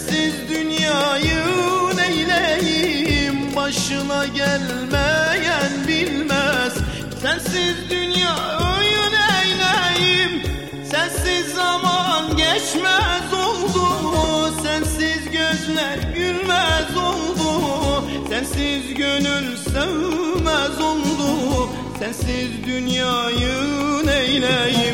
Sensiz dünyayı neyleyim? Başına gelmeyen bilmez. Sensiz dünyayı neyleyim? Sensiz zaman geçmez oldu Sensiz gözler gülmez oldu Sensiz gönül sevmez oldu Sensiz dünyayı neyleyim?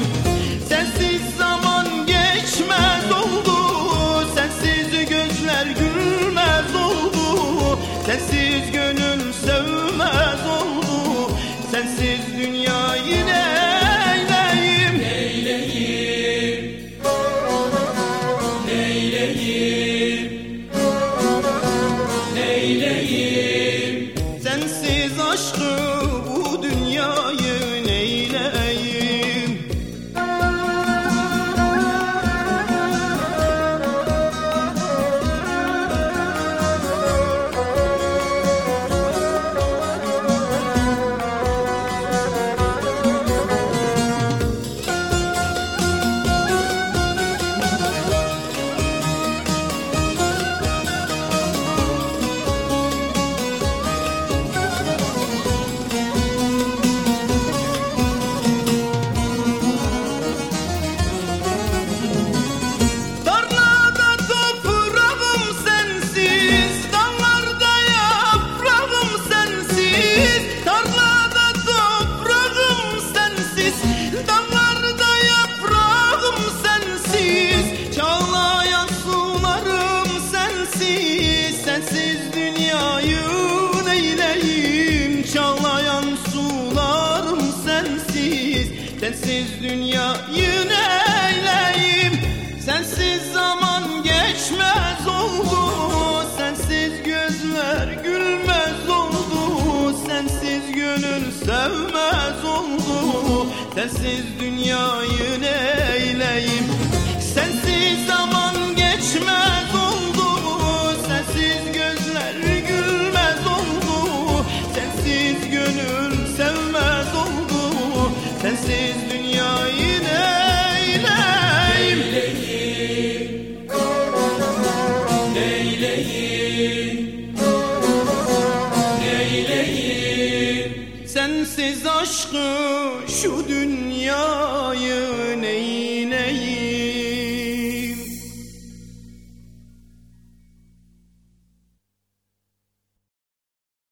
Sensiz aşkı dünyayı neyleyim? Sensiz zaman geçmez oldu. Sensiz gözler gülmez oldu. Sensiz gönül sevmez oldu. Sensiz dünyayı neyleyim Sensiz aşkı şu dünyayı neyi